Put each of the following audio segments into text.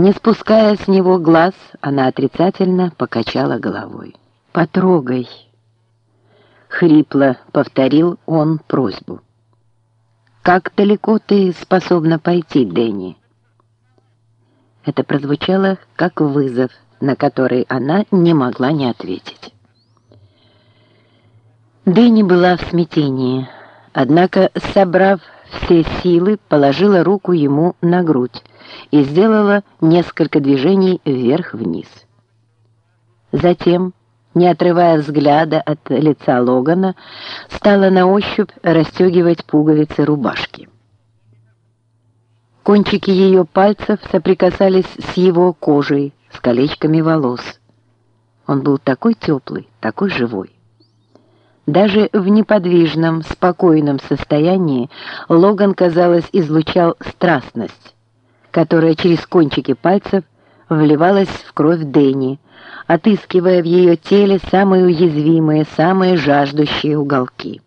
Не спуская с него глаз, она отрицательно покачала головой. «Потрогай!» Хрипло повторил он просьбу. «Как далеко ты способна пойти, Дэнни?» Это прозвучало как вызов, на который она не могла не ответить. Дэнни была в смятении, однако, собрав все силы, положила руку ему на грудь и сделала несколько движений вверх-вниз. Затем, не отрывая взгляда от лица Логана, стала на ощупь расстегивать пуговицы рубашки. Кончики ее пальцев соприкасались с его кожей, с колечками волос. Он был такой теплый, такой живой. Даже в неподвижном, спокойном состоянии Логан, казалось, излучал страстность, которая через кончики пальцев вливалась в кровь Дэнни, отыскивая в ее теле самые уязвимые, самые жаждущие уголки.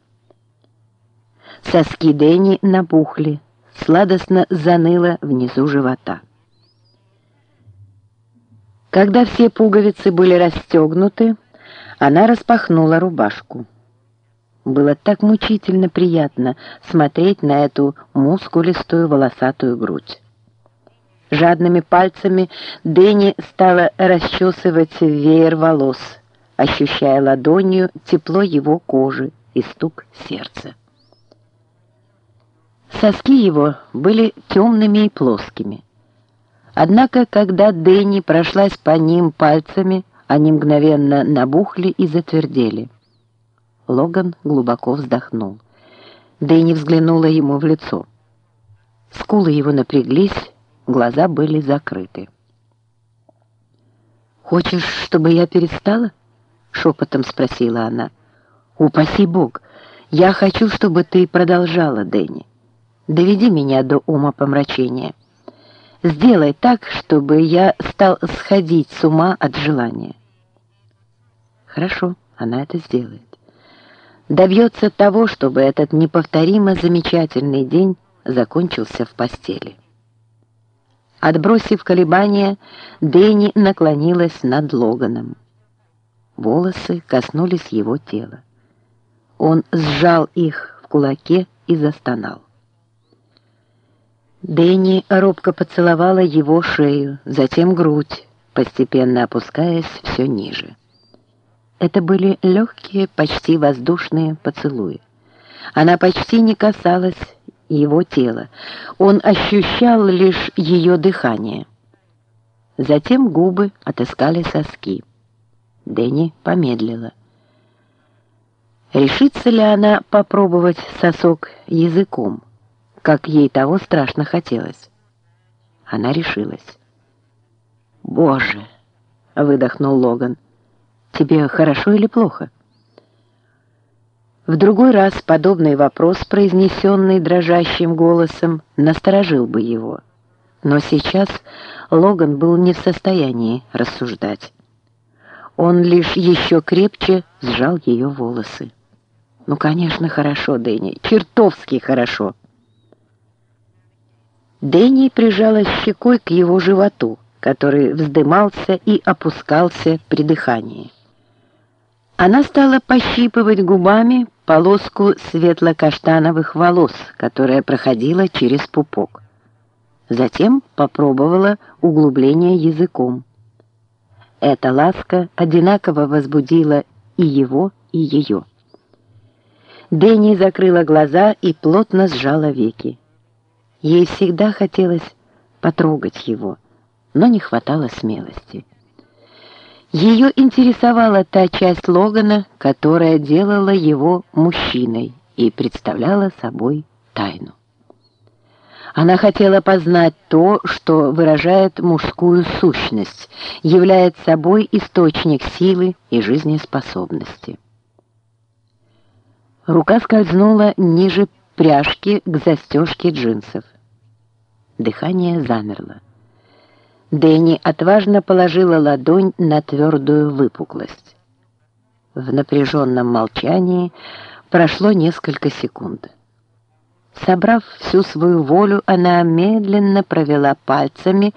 Соски Дэнни набухли, сладостно заныло внизу живота. Когда все пуговицы были расстегнуты, она распахнула рубашку. Было так мучительно приятно смотреть на эту мускулистую волосатую грудь. Жадными пальцами Дэнни стала расчесывать веер волос, ощущая ладонью тепло его кожи и стук сердца. Соски его были темными и плоскими. Однако, когда Дэнни прошлась по ним пальцами, они мгновенно набухли и затвердели. Логан глубоко вздохнул. Дэнни взглянула ему в лицо. Скулы его напряглись, глаза были закрыты. «Хочешь, чтобы я перестала?» — шепотом спросила она. «Упаси Бог! Я хочу, чтобы ты продолжала, Дэнни. Доведи меня до ума помрачения. Сделай так, чтобы я стал сходить с ума от желания». Хорошо, она это сделает добьется того, чтобы этот неповторимо замечательный день закончился в постели. Отбросив колебания, Дэнни наклонилась над Логаном. Волосы коснулись его тела. Он сжал их в кулаке и застонал. Дэнни робко поцеловала его шею, затем грудь, постепенно опускаясь все ниже. Это были легкие, почти воздушные поцелуи. Она почти не касалась его тела. Он ощущал лишь ее дыхание. Затем губы отыскали соски. Дэнни помедлила. Решится ли она попробовать сосок языком, как ей того страшно хотелось? Она решилась. «Боже!» — выдохнул Логан. Тебе хорошо или плохо? В другой раз подобный вопрос, произнесенный дрожащим голосом, насторожил бы его. Но сейчас Логан был не в состоянии рассуждать. Он лишь еще крепче сжал ее волосы. «Ну, конечно, хорошо, Дэнни, чертовски хорошо!» Дэнни прижалась щекой к его животу, который вздымался и опускался при дыхании. Она стала пощипывать губами полоску светло-каштановых волос, которая проходила через пупок. Затем попробовала углубление языком. Эта ласка одинаково возбудила и его, и ее. Дэнни закрыла глаза и плотно сжала веки. Ей всегда хотелось потрогать его, но не хватало смелости. Ее интересовала та часть Логана, которая делала его мужчиной и представляла собой тайну. Она хотела познать то, что выражает мужскую сущность, является собой источник силы и жизнеспособности. Рука скользнула ниже пряжки к застежке джинсов. Дыхание замерло. Дэнни отважно положила ладонь на твердую выпуклость. В напряженном молчании прошло несколько секунд. Собрав всю свою волю, она медленно провела пальцами